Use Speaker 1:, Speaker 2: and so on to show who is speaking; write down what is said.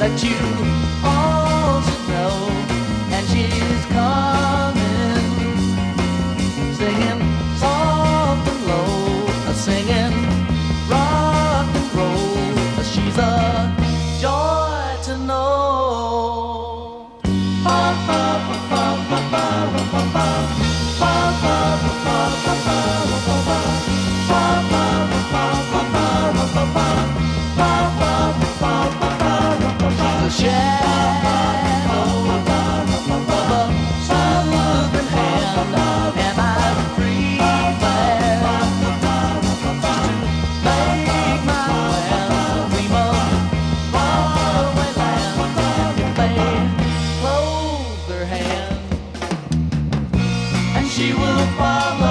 Speaker 1: that you are. she will follow.